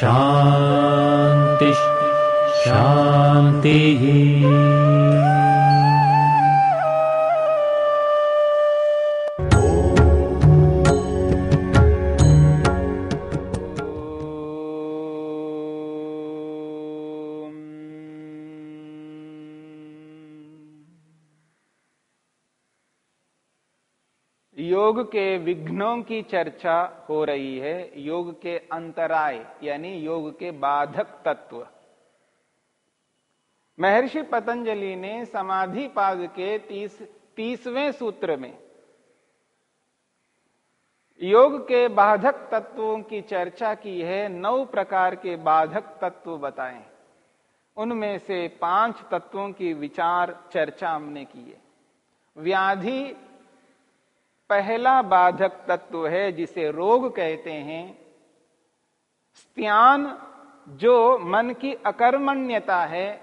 शान्तिः शान्तिः योग के विघ्नों की चर्चा हो रही है, योग के अंतराय, यानी योग के बाधक तत्व। महर्षि पतंजलि ने समाधि पाद के तीस, तीसवें सूत्र में योग के बाधक तत्वों की चर्चा की है, नौ प्रकार के बाधक तत्व बताए। उनमें से पाँच तत्वों की विचार चर्चा हमने की है। व्याधि पहला बाधक तत्व है जिसे रोग कहते हैं। स्त्यान, जो मन की अकर्मण्यता है,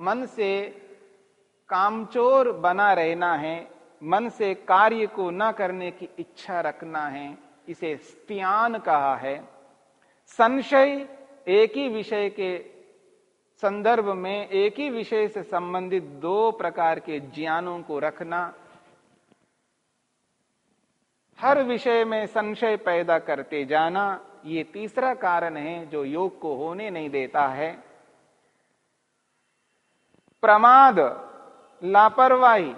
मन से कामचोर बना रहना है, मन से कार्य को न करने की इच्छा रखना है, इसे स्त्यान कहा है। संशय, एक ही विषय के संदर्भ में एक ही विषय से संबंधित दो प्रकार के ज्ञानों को रखना हर विषय में संशय पैदा करते जाना ये तीसरा कारण है जो योग को होने नहीं देता है। प्रमाद, लापरवाही,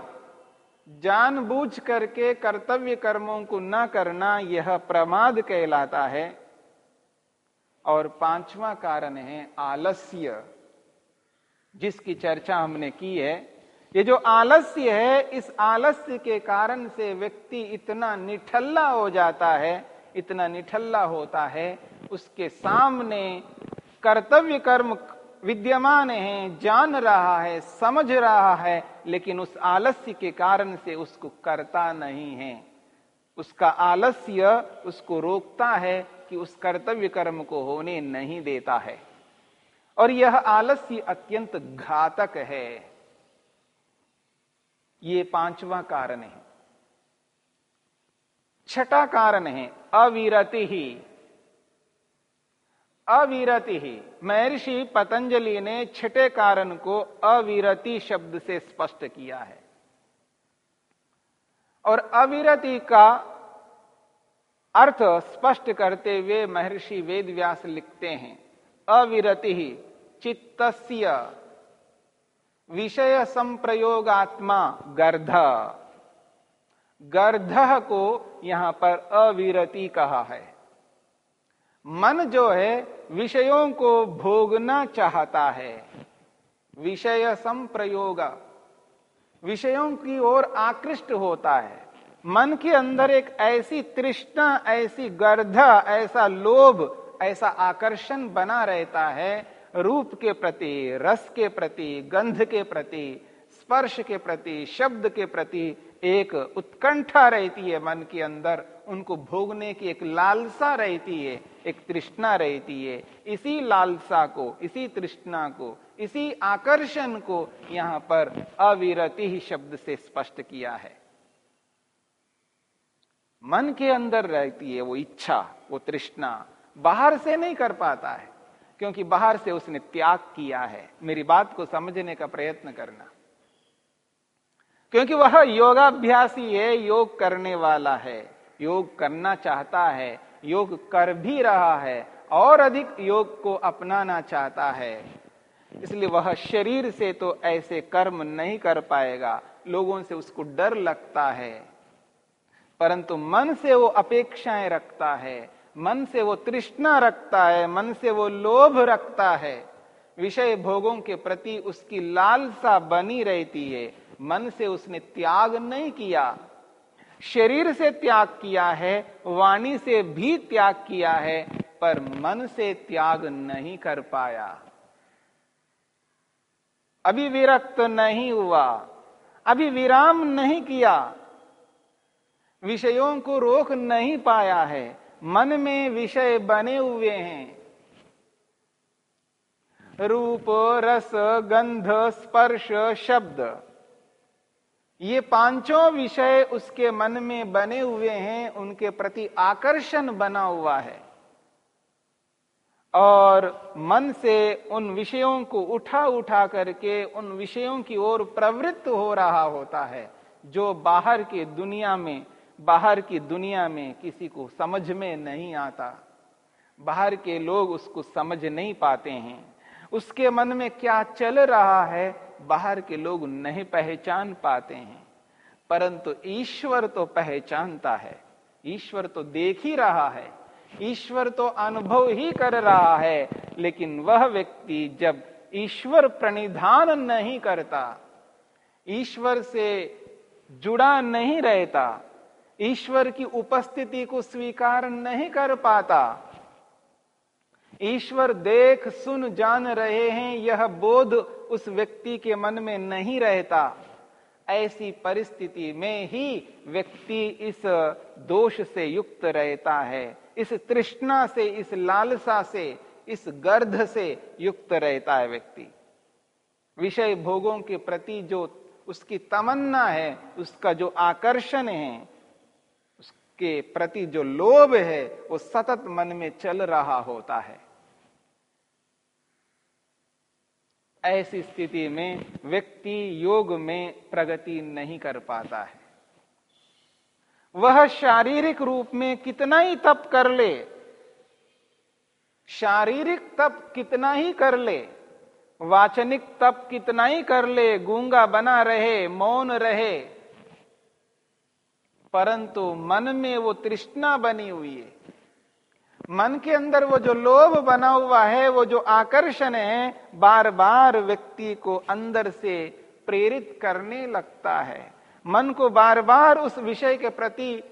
जानबूझ करके कर्तव्य कर्मों को न करना यह प्रमाद कहलाता है। और पांचवा कारण है आलस्य, जिसकी चर्चा हमने की है। ये जो आलस्य है, इस आलस्य के कारण से व्यक्ति इतना निठल्ला हो जाता है, इतना निठल्ला होता है, उसके सामने कर्तव्य कर्म विद्यमान है, जान रहा है, समझ रहा है, लेकिन उस आलस्य के कारण से उसको करता नहीं है। उसका आलस्य उसको रोकता है कि उस कर्तव्य कर्म को होने नहीं देता है। और यह आलस्य अत्यंत घातक है। ये पांचवा कारण है। छठा कारण है, अविरति ही। अविरति ही। महर्षि पतंजलि ने छठे कारण को अविरति शब्द से स्पष्ट किया है। और अविरति का अर्थ स्पष्ट करते हुए महर्षि वेदव्यास लिखते हैं, अविरति ही, चित्तस्य। विषय संप्रयोगात्मा गर्ध। गर्ध को यहाँ पर अविरति कहा है। मन जो है, विषयों को भोगना चाहता है। विषय संप्रयोग। विषयों की ओर आकृष्ट होता है। मन के अंदर एक ऐसी तृष्णा, ऐसी गर्ध, ऐसा लोभ, ऐसा आकर्षण बना रहता है रूप के प्रति, रस के प्रति, गंध के प्रति, स्पर्श के प्रति, शब्द के प्रति एक उत्कंठा रहती है मन के अंदर। उनको भोगने की एक लालसा रहती है, एक तृष्णा रहती है। इसी लालसा को, इसी तृष्णा को, इसी आकर्षण को यहाँ पर अविरति ही शब्द से स्पष्ट किया है। मन के अंदर रहती है वो इच्छा, वो तृष्णा। बाहर से नहीं कर पाता है। क्योंकि बाहर से उसने त्याग किया है। मेरी बात को समझने का प्रयत्न करना। क्योंकि वह योगाभ्यासी है, योग करने वाला है। योग करना चाहता है, योग कर भी रहा है, और अधिक योग को अपनाना चाहता है। इसलिए वह शरीर से तो ऐसे कर्म नहीं कर पाएगा। लोगों से उसको डर लगता है। परंतु मन से वो अपेक्षाएँ रखता है। मन से वो तृष्णा रखता है, मन से वो लोभ रखता है। विषय भोगों के प्रति उसकी लालसा बनी रहती है। मन से उसने त्याग नहीं किया। शरीर से त्याग किया है, वाणी से भी त्याग किया है, पर मन से त्याग नहीं कर पाया। अभी विरक्त नहीं हुआ। अभी विराम नहीं किया। विषयों को रोक नहीं पाया है। मन में विषय बने हुए हैं। रूप, रस, गंध, स्पर्श, शब्द। ये पाँचों विषय उसके मन में बने हुए हैं, उनके प्रति आकर्षण बना हुआ है। और मन से उन विषयों को उठा उठा करके उन विषयों की ओर प्रवृत्त हो रहा होता है, जो बाहर की दुनिया में बाहर की दुनिया में किसी को समझ में नहीं आता। बाहर के लोग उसको समझ नहीं पाते हैं। उसके मन में क्या चल रहा है, बाहर के लोग नहीं पहचान पाते हैं। परंतु ईश्वर तो पहचानता है। ईश्वर तो देख ही रहा है। ईश्वर तो अनुभव ही कर रहा है। लेकिन वह व्यक्ति जब ईश्वर प्रणिधान नहीं करता, ईश्वर से जुड़ा नहीं रहता ईश्वर की उपस्थिति को स्वीकार नहीं कर पाता। ईश्वर देख, सुन, जान रहे हैं, यह बोध उस व्यक्ति के मन में नहीं रहता। ऐसी परिस्थिति में ही व्यक्ति इस दोष से युक्त रहता है, इस तृष्णा से, इस लालसा से, इस गर्ध से युक्त रहता है व्यक्ति। विषय भोगों के प्रति जो उसकी तमन्ना है, उसका जो आकर्षण है उसके प्रति जो लोभ है, वो सतत मन में चल रहा होता है। ऐसी स्थिति में व्यक्ति योग में प्रगति नहीं कर पाता है। वह शारीरिक रूप में कितना ही तप कर ले, शारीरिक तप कितना ही कर ले, वाचनिक तप कितना ही कर ले, गूँगा बना रहे, मौन रहे परंतु मन में वो तृष्णा बनी हुई है। मन के अंदर वो जो लोभ बना हुआ है, वो जो आकर्षण है बार बार व्यक्ति को अंदर से प्रेरित करने लगता है। मन को बार बार उस विषय के प्रति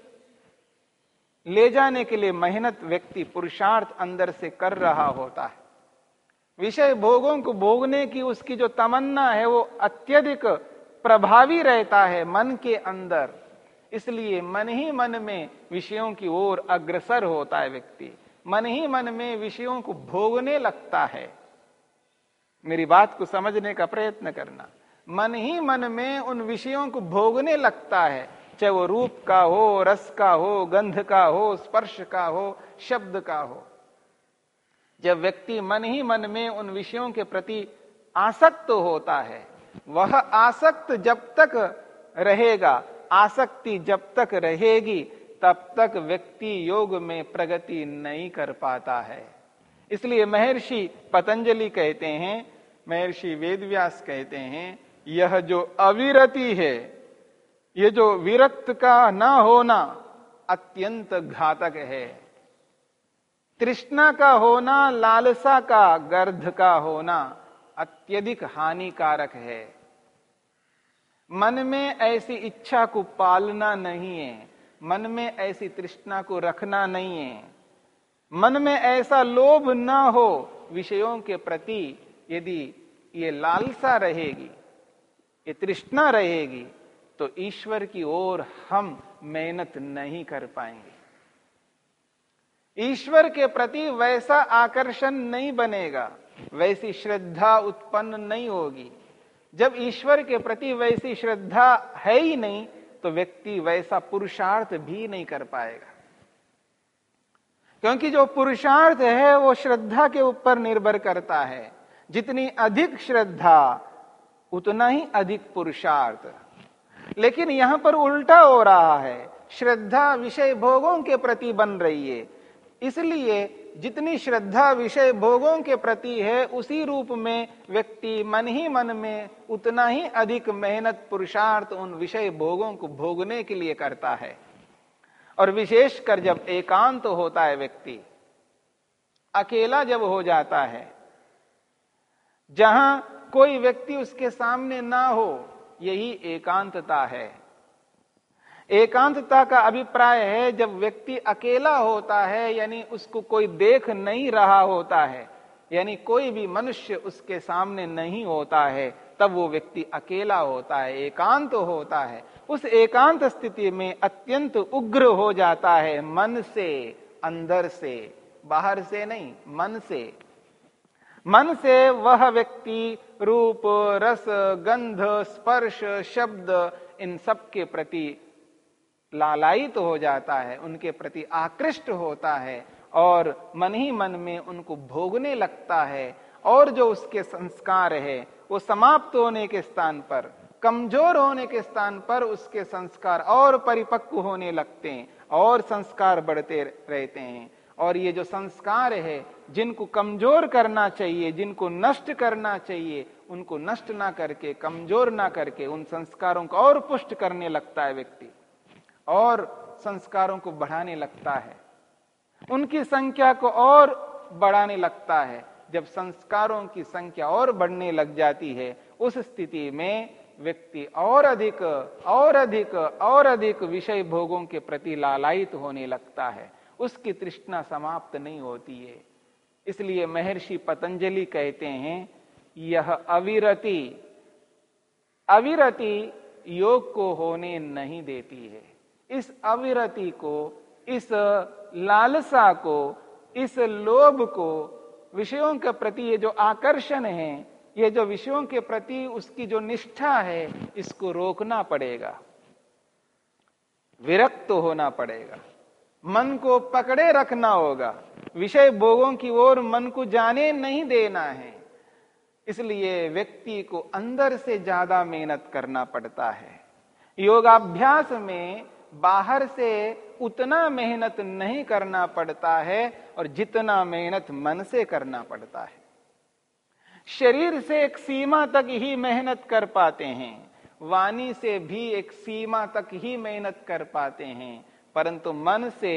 ले जाने के लिए मेहनत व्यक्ति पुरुषार्थ अंदर से कर रहा होता है। विषय भोगों को भोगने की उसकी जो तमन्ना है, वो अत्यधिक प्रभावी रहता है मन के अंदर। इसलिए मन ही मन में विषयों की ओर अग्रसर होता है व्यक्ति। मन ही मन में विषयों को भोगने लगता है। मेरी बात को समझने का प्रयत्न करना। मन ही मन में उन विषयों को भोगने लगता है, चाहे वो रूप का हो, रस का हो, गंध का हो, स्पर्श का हो, शब्द का हो। जब व्यक्ति मन ही मन में उन विषयों के प्रति आसक्त होता है, वह आसक्त जब तक रहेगा आसक्ति जब तक रहेगी, तब तक व्यक्ति योग में प्रगति नहीं कर पाता है। इसलिए महर्षि पतंजलि कहते हैं, महर्षि वेदव्यास कहते हैं, यह जो अविरति है, ये जो विरक्त का ना होना अत्यंत घातक है। तृष्णा का होना, लालसा का, गर्ध का होना अत्यधिक हानिकारक है। मन में ऐसी इच्छा को पालना नहीं है। मन में ऐसी तृष्णा को रखना नहीं है। मन में ऐसा लोभ ना हो विषयों के प्रति, यदि ये लालसा रहेगी, ये तृष्णा रहेगी तो ईश्वर की ओर हम मेहनत नहीं कर पाएँगे। ईश्वर के प्रति वैसा आकर्षण नहीं बनेगा, वैसी श्रद्धा उत्पन्न नहीं होगी। जब ईश्वर के प्रति वैसी श्रद्धा है ही नहीं तो व्यक्ति वैसा पुरुषार्थ भी नहीं कर पाएगा। क्योंकि जो पुरुषार्थ है, वो श्रद्धा के ऊपर निर्भर करता है। जितनी अधिक श्रद्धा, उतना ही अधिक पुरुषार्थ। लेकिन यहाँ पर उल्टा हो रहा है। श्रद्धा विषय भोगों के प्रति बन रही है। इसलिए जितनी श्रद्धा विषय भोगों के प्रति है, उसी रूप में व्यक्ति मन ही मन में उतना ही अधिक मेहनत पुरुषार्थ उन विषय भोगों को भोगने के लिए करता है। और विशेषकर जब एकांत तो होता है व्यक्ति, अकेला जब हो जाता है, जहाँ कोई व्यक्ति उसके सामने ना हो, यही एकांतता है। एकांतता का अभिप्राय है, जब व्यक्ति अकेला होता है, यानी उसको कोई देख नहीं रहा होता है, यानी कोई भी मनुष्य उसके सामने नहीं होता है, तब वो व्यक्ति अकेला होता है, एकांत होता है। उस एकांत स्थिति में अत्यंत उग्र हो जाता है, मन से, अंदर से, बाहर से नहीं, मन से। मन से वह व्यक्ति रूप, रस, गंध, स्पर्श, शब्द, इन सब के प्रति लालायित तो हो जाता है, उनके प्रति आकृष्ट होता है और मन ही मन में उनको भोगने लगता है और जो उसके संस्कार है, वो समाप्त होने के स्थान पर, कमज़ोर होने के स्थान पर उसके संस्कार और परिपक्व होने लगते हैं और संस्कार बढ़ते रहते हैं। और ये जो संस्कार है, जिनको कमज़ोर करना चाहिए, जिनको नष्ट करना चाहिए, उनको नष्ट ना करके, कमज़ोर ना करके उन संस्कारों को और पुष्ट करने लगता है व्यक्ति। और संस्कारों को बढ़ाने लगता है। उनकी संख्या को और बढ़ाने लगता है। जब संस्कारों की संख्या और बढ़ने लग जाती है, उस स्थिति में व्यक्ति और अधिक और अधिक और अधिक विषय भोगों के प्रति लालायित होने लगता है। उसकी तृष्णा समाप्त नहीं होती है। इसलिए महर्षि पतंजलि कहते हैं, यह अविरति अविरति योग को होने नहीं देती है। इस अविरति को, इस लालसा को, इस लोभ को, विषयों के प्रति ये जो आकर्षण है, ये जो विषयों के प्रति उसकी जो निष्ठा है, इसको रोकना पड़ेगा। विरक्त तो होना पड़ेगा। मन को पकड़े रखना होगा। विषय भोगों की ओर मन को जाने नहीं देना है। इसलिए व्यक्ति को अंदर से ज़्यादा मेहनत करना पड़ता है। योगाभ्यास में बाहर से उतना मेहनत नहीं करना पड़ता है और जितना मेहनत मन से करना पड़ता है। शरीर से एक सीमा तक ही मेहनत कर पाते हैं, वाणी से भी एक सीमा तक ही मेहनत कर पाते हैं, परंतु मन से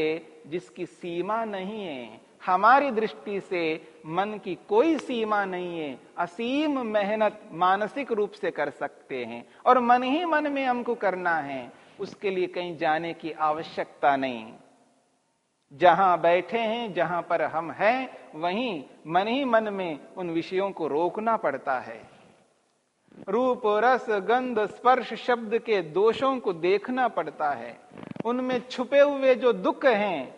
जिसकी सीमा नहीं है, हमारी दृष्टि से मन की कोई सीमा नहीं है, असीम मेहनत मानसिक रूप से कर सकते हैं और मन ही मन में हमको करना है। उसके लिए कहीं जाने की आवश्यकता नहीं। जहाँ बैठे हैं, जहाँ पर हम हैं, वहीं मन ही मन में उन विषयों को रोकना पड़ता है। रूप, रस, गंध, स्पर्श, शब्द के दोषों को देखना पड़ता है। उनमें छुपे हुए जो दुख हैं,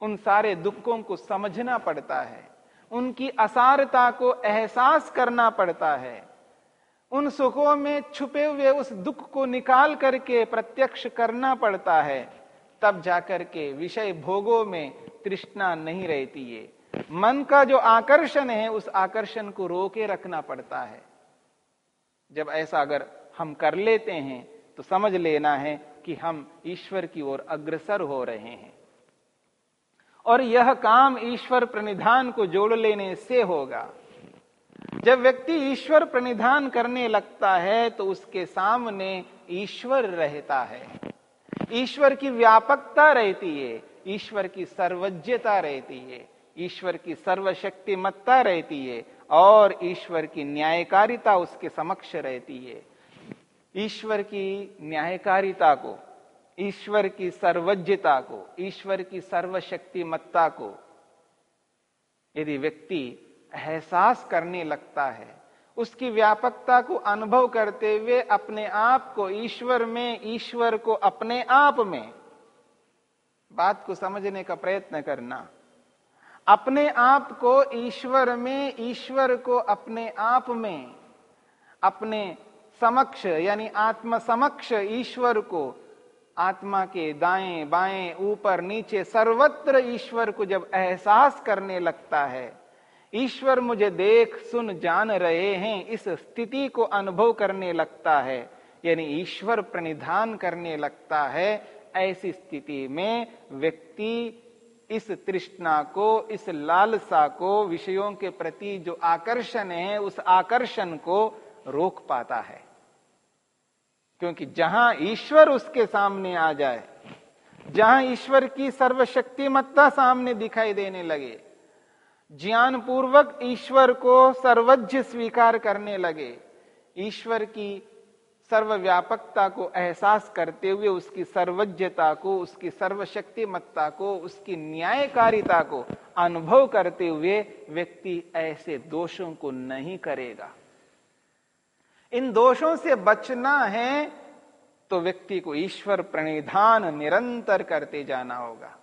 उन सारे दुखों को समझना पड़ता है। उनकी असारता को एहसास करना पड़ता है। उन सुखों में छुपे हुए उस दुख को निकाल करके प्रत्यक्ष करना पड़ता है, तब जाकर के विषय भोगों में तृष्णा नहीं रहती है। मन का जो आकर्षण है, उस आकर्षण को रोके रखना पड़ता है। जब ऐसा अगर हम कर लेते हैं तो समझ लेना है कि हम ईश्वर की ओर अग्रसर हो रहे हैं। और यह काम ईश्वर प्रणिधान को जोड़ लेने से होगा। जब व्यक्ति ईश्वर प्रणिधान करने लगता है तो उसके सामने ईश्वर रहता है। ईश्वर की व्यापकता रहती है, ईश्वर की सर्वज्ञता रहती है, ईश्वर की सर्वशक्तिमत्ता रहती है, और ईश्वर की न्यायकारिता उसके समक्ष रहती है। ईश्वर की न्यायकारिता को, ईश्वर की सर्वज्ञता को, ईश्वर की सर्वशक्तिमत्ता को यदि व्यक्ति एहसास करने लगता है। उसकी व्यापकता को अनुभव करते हुए अपने आप को ईश्वर में, ईश्वर को अपने आप में बात को समझने का प्रयत्न करना। अपने आप को ईश्वर में, ईश्वर को अपने आप में, अपने समक्ष यानी आत्म समक्ष ईश्वर को, आत्मा के दाएँ, बाएँ, ऊपर, नीचे सर्वत्र ईश्वर को जब एहसास करने लगता है ईश्वर मुझे देख, सुन, जान रहे हैं, इस स्थिति को अनुभव करने लगता है, यानी ईश्वर प्रणिधान करने लगता है, ऐसी स्थिति में व्यक्ति इस तृष्णा को, इस लालसा को, विषयों के प्रति जो आकर्षण है, उस आकर्षण को रोक पाता है। क्योंकि जहाँ ईश्वर उसके सामने आ जाए, जहाँ ईश्वर की सर्वशक्तिमत्ता सामने दिखाई देने लगे ज्ञान पूर्वक ईश्वर को सर्वज्ञ स्वीकार करने लगे। ईश्वर की सर्वव्यापकता को एहसास करते हुए, उसकी सर्वज्ञता को, उसकी सर्वशक्तिमत्ता को, उसकी न्यायकारिता को अनुभव करते हुए व्यक्ति ऐसे दोषों को नहीं करेगा। इन दोषों से बचना है तो व्यक्ति को ईश्वर प्रणिधान निरंतर करते जाना होगा।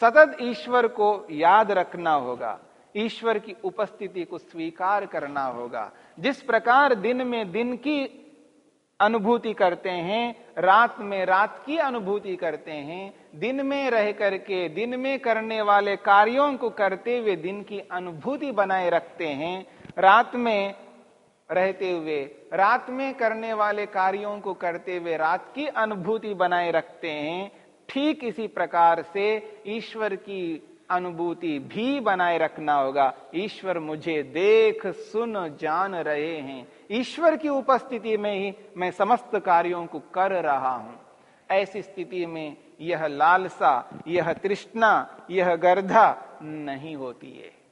सतत ईश्वर को याद रखना होगा। ईश्वर की उपस्थिति को स्वीकार करना होगा। जिस प्रकार दिन में दिन की अनुभूति करते हैं, रात में रात की अनुभूति करते हैं, दिन में रह करके, दिन में करने वाले कार्यों को करते हुए दिन की अनुभूति बनाए रखते हैं, रात में रहते हुए, रात में करने वाले कार्यों को करते हुए रात की अनुभूति बनाए रखते हैं, ठीक इसी प्रकार से ईश्वर की अनुभूति भी बनाए रखना होगा। ईश्वर मुझे देख, सुन, जान रहे हैं। ईश्वर की उपस्थिति में ही मैं समस्त कार्यों को कर रहा हूँ। ऐसी स्थिति में यह लालसा, यह तृष्णा, यह गर्धा नहीं होती है।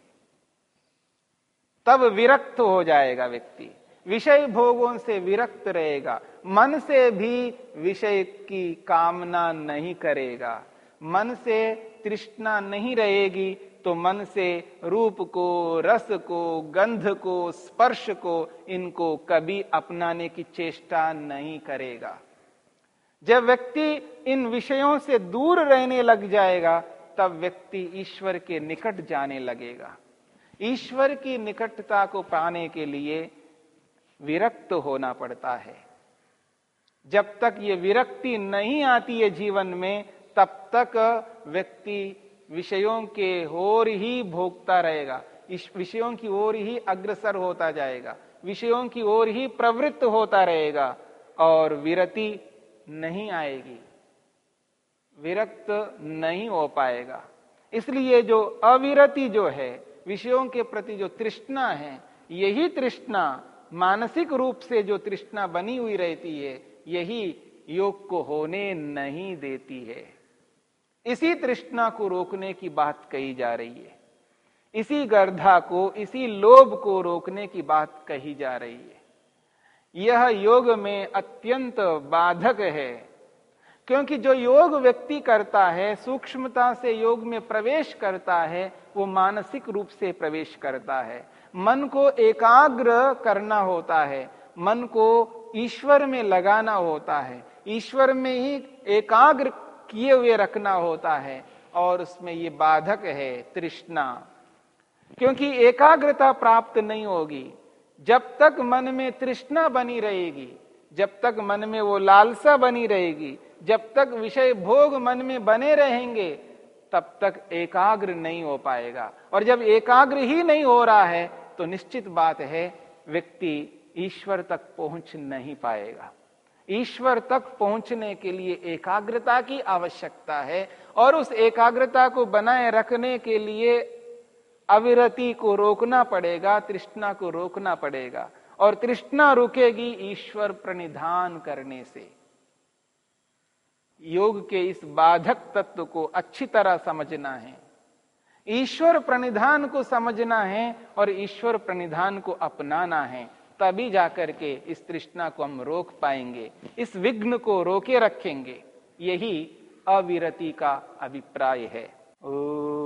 तब विरक्त हो जाएगा व्यक्ति। विषय भोगों से विरक्त रहेगा। मन से भी विषय की कामना नहीं करेगा। मन से तृष्णा नहीं रहेगी तो मन से रूप को, रस को, गंध को, स्पर्श को इनको कभी अपनाने की चेष्टा नहीं करेगा। जब व्यक्ति इन विषयों से दूर रहने लग जाएगा, तब व्यक्ति ईश्वर के निकट जाने लगेगा। ईश्वर की निकटता को पाने के लिए विरक्त होना पड़ता है। जब तक ये विरक्ति नहीं आती है जीवन में तब तक व्यक्ति विषयों के ओर ही भोगता रहेगा। इस विषयों की ओर ही अग्रसर होता जाएगा। विषयों की ओर ही प्रवृत्त होता रहेगा और विरति नहीं आएगी। विरक्त नहीं हो पाएगा। इसलिए जो अविरति जो है, विषयों के प्रति जो तृष्णा है, यही तृष्णा मानसिक रूप से जो तृष्णा बनी हुई रहती है, यही योग को होने नहीं देती है। इसी तृष्णा को रोकने की बात कही जा रही है। इसी गर्धा को, इसी लोभ को रोकने की बात कही जा रही है। यह योग में अत्यंत बाधक है, क्योंकि जो योग व्यक्ति करता है, सूक्ष्मता से योग में प्रवेश करता है, वो मानसिक रूप से प्रवेश करता है। मन को एकाग्र करना होता है, मन को ईश्वर में लगाना होता है। ईश्वर में ही एकाग्र किए हुए रखना होता है और उसमें ये बाधक है तृष्णा। क्योंकि एकाग्रता प्राप्त नहीं होगी। जब तक मन में तृष्णा बनी रहेगी, जब तक मन में वो लालसा बनी रहेगी, जब तक विषय भोग मन में बने रहेंगे, तब तक एकाग्र नहीं हो पाएगा। और जब एकाग्र ही नहीं हो रहा है तो निश्चित बात है, व्यक्ति ईश्वर तक पहुँच नहीं पाएगा। ईश्वर तक पहुँचने के लिए एकाग्रता की आवश्यकता है और उस एकाग्रता को बनाए रखने के लिए अविरति को रोकना पड़ेगा, तृष्णा को रोकना पड़ेगा और तृष्णा रुकेगी ईश्वर प्रणिधान करने से। योग के इस बाधक तत्व को अच्छी तरह समझना है। ईश्वर प्रणिधान को समझना है और ईश्वर प्रणिधान को अपनाना है। तभी जाकर के इस तृष्णा को हम रोक पाएँगे, इस विघ्न को रोके रखेंगे। यही अविरति का अभिप्राय है। ओ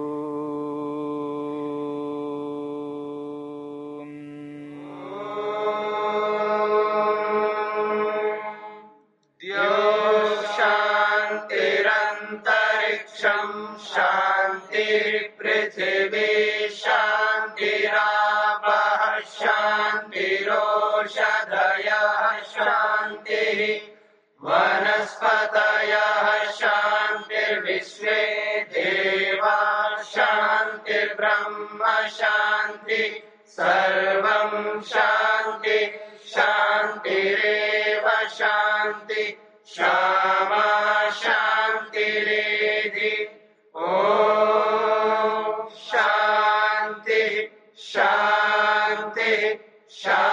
श्यामा शान्तिरेधि ओ शान्तिः शान्तिः शान्ति।